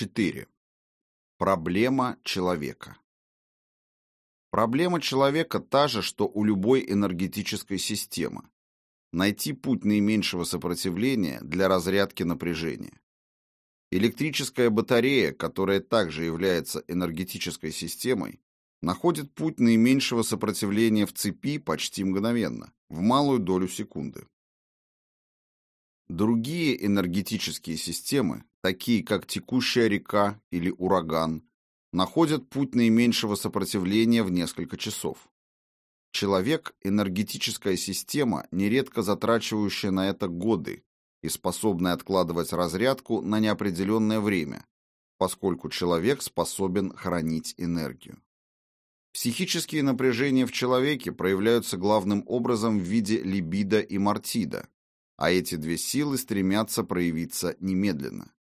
4. Проблема человека. Проблема человека та же, что у любой энергетической системы. Найти путь наименьшего сопротивления для разрядки напряжения. Электрическая батарея, которая также является энергетической системой, находит путь наименьшего сопротивления в цепи почти мгновенно, в малую долю секунды. Другие энергетические системы, такие как текущая река или ураган, находят путь наименьшего сопротивления в несколько часов. Человек – энергетическая система, нередко затрачивающая на это годы и способная откладывать разрядку на неопределенное время, поскольку человек способен хранить энергию. Психические напряжения в человеке проявляются главным образом в виде либидо и мартида, а эти две силы стремятся проявиться немедленно.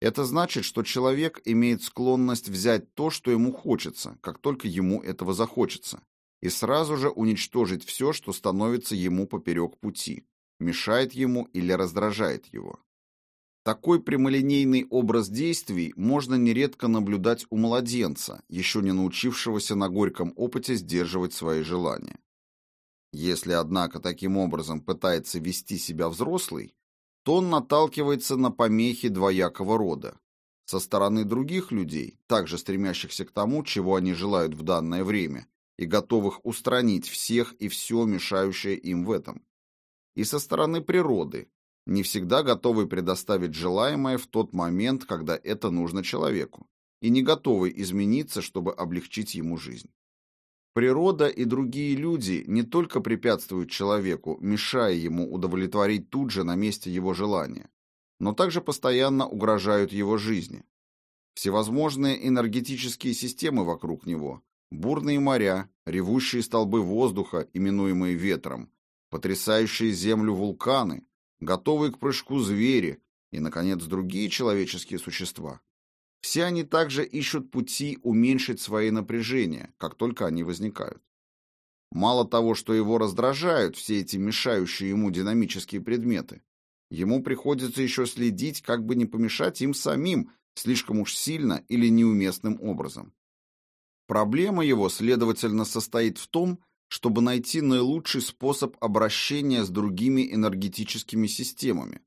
Это значит, что человек имеет склонность взять то, что ему хочется, как только ему этого захочется, и сразу же уничтожить все, что становится ему поперек пути, мешает ему или раздражает его. Такой прямолинейный образ действий можно нередко наблюдать у младенца, еще не научившегося на горьком опыте сдерживать свои желания. Если, однако, таким образом пытается вести себя взрослый, то он наталкивается на помехи двоякого рода. Со стороны других людей, также стремящихся к тому, чего они желают в данное время, и готовых устранить всех и все, мешающее им в этом. И со стороны природы, не всегда готовой предоставить желаемое в тот момент, когда это нужно человеку, и не готовой измениться, чтобы облегчить ему жизнь. Природа и другие люди не только препятствуют человеку, мешая ему удовлетворить тут же на месте его желания, но также постоянно угрожают его жизни. Всевозможные энергетические системы вокруг него, бурные моря, ревущие столбы воздуха, именуемые ветром, потрясающие землю вулканы, готовые к прыжку звери и, наконец, другие человеческие существа все они также ищут пути уменьшить свои напряжения, как только они возникают. Мало того, что его раздражают все эти мешающие ему динамические предметы, ему приходится еще следить, как бы не помешать им самим слишком уж сильно или неуместным образом. Проблема его, следовательно, состоит в том, чтобы найти наилучший способ обращения с другими энергетическими системами,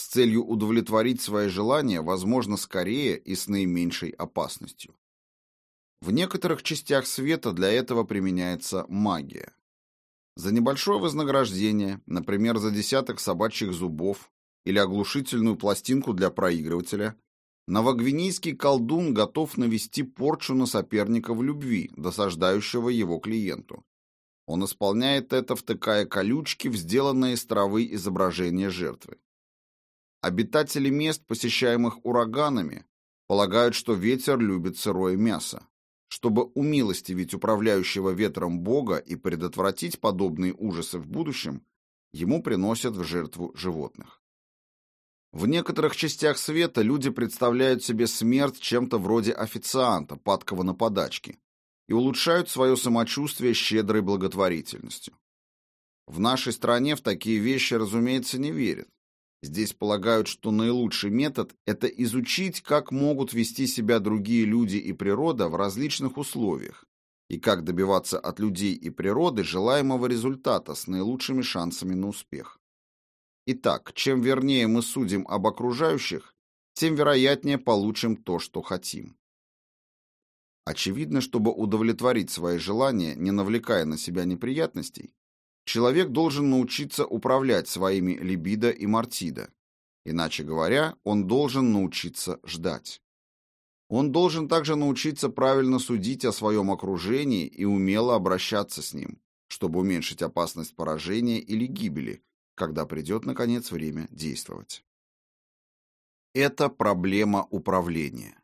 с целью удовлетворить свои желания, возможно, скорее и с наименьшей опасностью. В некоторых частях света для этого применяется магия. За небольшое вознаграждение, например, за десяток собачьих зубов или оглушительную пластинку для проигрывателя, новогвинейский колдун готов навести порчу на соперника в любви, досаждающего его клиенту. Он исполняет это, втыкая колючки в сделанные из травы изображения жертвы. Обитатели мест, посещаемых ураганами, полагают, что ветер любит сырое мясо. Чтобы умилостивить управляющего ветром Бога и предотвратить подобные ужасы в будущем, ему приносят в жертву животных. В некоторых частях света люди представляют себе смерть чем-то вроде официанта, падкого на подачки, и улучшают свое самочувствие щедрой благотворительностью. В нашей стране в такие вещи, разумеется, не верят. Здесь полагают, что наилучший метод – это изучить, как могут вести себя другие люди и природа в различных условиях, и как добиваться от людей и природы желаемого результата с наилучшими шансами на успех. Итак, чем вернее мы судим об окружающих, тем вероятнее получим то, что хотим. Очевидно, чтобы удовлетворить свои желания, не навлекая на себя неприятностей, Человек должен научиться управлять своими либидо и мартидо. Иначе говоря, он должен научиться ждать. Он должен также научиться правильно судить о своем окружении и умело обращаться с ним, чтобы уменьшить опасность поражения или гибели, когда придет, наконец, время действовать. Это проблема управления.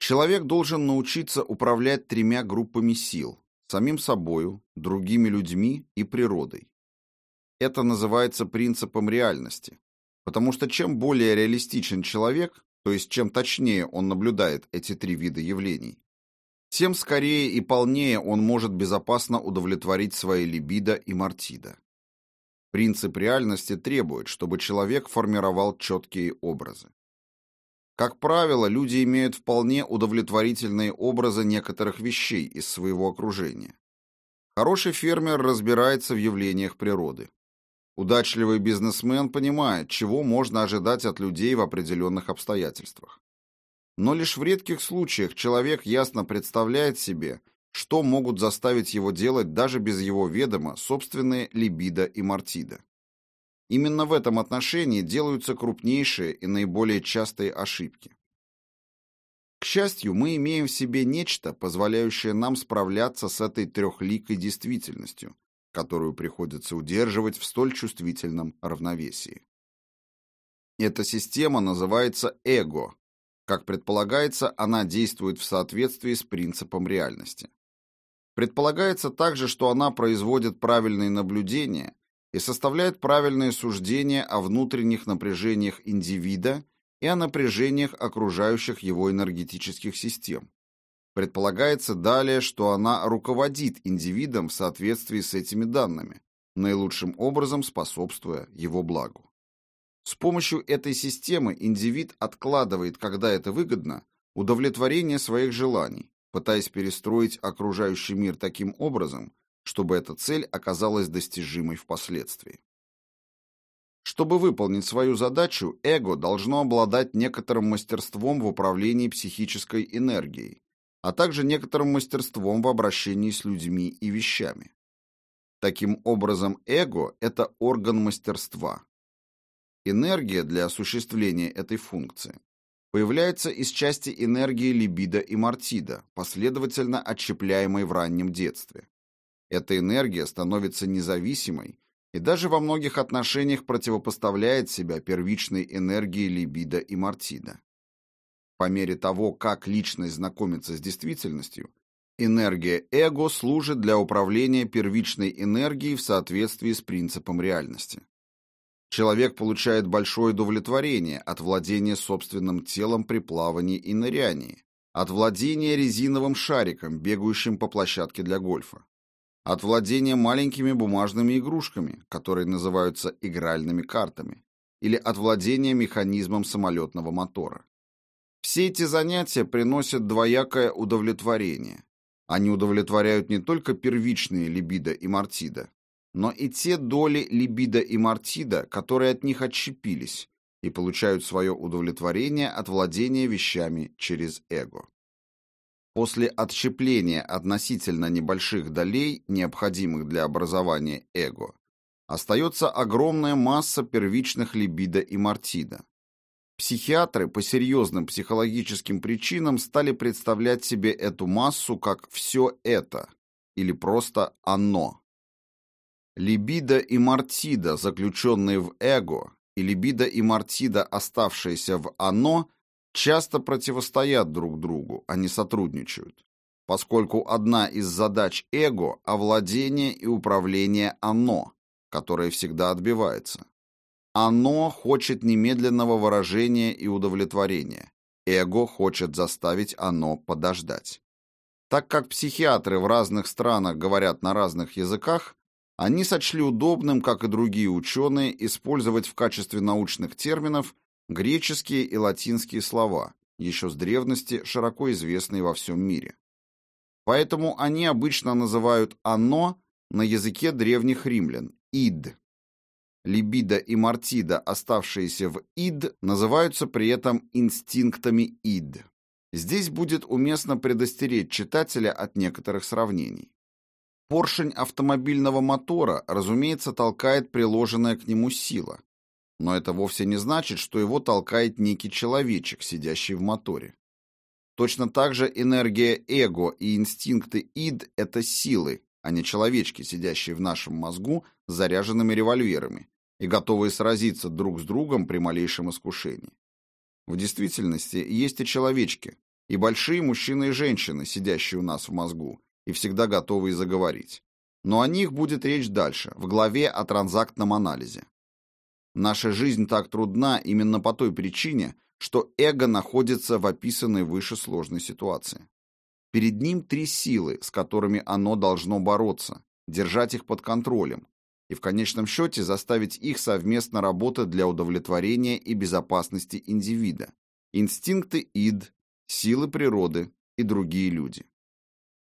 Человек должен научиться управлять тремя группами сил, самим собою, другими людьми и природой. Это называется принципом реальности, потому что чем более реалистичен человек, то есть чем точнее он наблюдает эти три вида явлений, тем скорее и полнее он может безопасно удовлетворить свои либидо и мартидо. Принцип реальности требует, чтобы человек формировал четкие образы. Как правило, люди имеют вполне удовлетворительные образы некоторых вещей из своего окружения. Хороший фермер разбирается в явлениях природы. Удачливый бизнесмен понимает, чего можно ожидать от людей в определенных обстоятельствах. Но лишь в редких случаях человек ясно представляет себе, что могут заставить его делать даже без его ведома собственные либидо и мартида. Именно в этом отношении делаются крупнейшие и наиболее частые ошибки. К счастью, мы имеем в себе нечто, позволяющее нам справляться с этой трехликой действительностью, которую приходится удерживать в столь чувствительном равновесии. Эта система называется эго. Как предполагается, она действует в соответствии с принципом реальности. Предполагается также, что она производит правильные наблюдения и составляет правильные суждения о внутренних напряжениях индивида и о напряжениях окружающих его энергетических систем. Предполагается далее, что она руководит индивидом в соответствии с этими данными, наилучшим образом способствуя его благу. С помощью этой системы индивид откладывает, когда это выгодно, удовлетворение своих желаний, пытаясь перестроить окружающий мир таким образом, чтобы эта цель оказалась достижимой впоследствии. Чтобы выполнить свою задачу, эго должно обладать некоторым мастерством в управлении психической энергией, а также некоторым мастерством в обращении с людьми и вещами. Таким образом, эго – это орган мастерства. Энергия для осуществления этой функции появляется из части энергии либидо и мартида, последовательно отщепляемой в раннем детстве. Эта энергия становится независимой и даже во многих отношениях противопоставляет себя первичной энергии либидо и мартида. По мере того, как личность знакомится с действительностью, энергия эго служит для управления первичной энергией в соответствии с принципом реальности. Человек получает большое удовлетворение от владения собственным телом при плавании и нырянии, от владения резиновым шариком, бегающим по площадке для гольфа, от владения маленькими бумажными игрушками, которые называются игральными картами, или от владения механизмом самолетного мотора. Все эти занятия приносят двоякое удовлетворение. Они удовлетворяют не только первичные либидо и мартида, но и те доли либидо и мартида, которые от них отщепились и получают свое удовлетворение от владения вещами через эго. После отщепления относительно небольших долей, необходимых для образования эго, остается огромная масса первичных либидо и мартида. Психиатры по серьезным психологическим причинам стали представлять себе эту массу как «все это» или просто «оно». Либидо и мартида, заключенные в эго, и либидо и мартида, оставшиеся в «оно», часто противостоят друг другу, а не сотрудничают, поскольку одна из задач эго – овладение и управление оно, которое всегда отбивается. Оно хочет немедленного выражения и удовлетворения. Эго хочет заставить оно подождать. Так как психиатры в разных странах говорят на разных языках, они сочли удобным, как и другие ученые, использовать в качестве научных терминов греческие и латинские слова, еще с древности широко известные во всем мире. Поэтому они обычно называют «оно» на языке древних римлян – «ид». Либидо и мартида, оставшиеся в «ид», называются при этом инстинктами «ид». Здесь будет уместно предостеречь читателя от некоторых сравнений. Поршень автомобильного мотора, разумеется, толкает приложенная к нему сила, но это вовсе не значит, что его толкает некий человечек, сидящий в моторе. Точно так же энергия эго и инстинкты ид – это силы, а не человечки, сидящие в нашем мозгу с заряженными револьверами и готовые сразиться друг с другом при малейшем искушении. В действительности есть и человечки, и большие мужчины и женщины, сидящие у нас в мозгу, и всегда готовые заговорить. Но о них будет речь дальше, в главе о транзактном анализе. Наша жизнь так трудна именно по той причине, что эго находится в описанной выше сложной ситуации. Перед ним три силы, с которыми оно должно бороться, держать их под контролем и в конечном счете заставить их совместно работать для удовлетворения и безопасности индивида, инстинкты ид, силы природы и другие люди.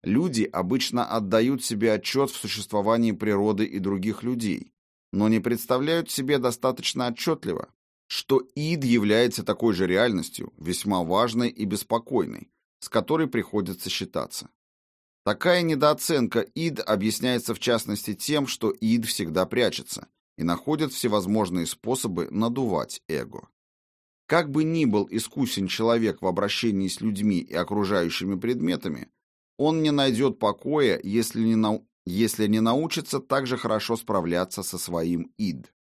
Люди обычно отдают себе отчет в существовании природы и других людей, но не представляют себе достаточно отчетливо, что ид является такой же реальностью, весьма важной и беспокойной, с которой приходится считаться. Такая недооценка ид объясняется в частности тем, что ид всегда прячется и находит всевозможные способы надувать эго. Как бы ни был искусен человек в обращении с людьми и окружающими предметами, он не найдет покоя, если не, нау если не научится также хорошо справляться со своим ид.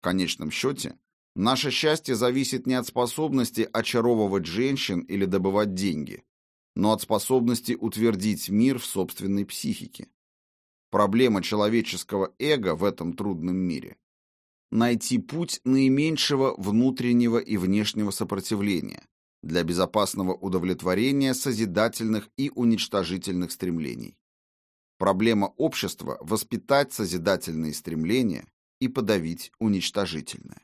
В конечном счете, наше счастье зависит не от способности очаровывать женщин или добывать деньги, но от способности утвердить мир в собственной психике. Проблема человеческого эго в этом трудном мире – найти путь наименьшего внутреннего и внешнего сопротивления для безопасного удовлетворения созидательных и уничтожительных стремлений. Проблема общества – воспитать созидательные стремления и подавить уничтожительное.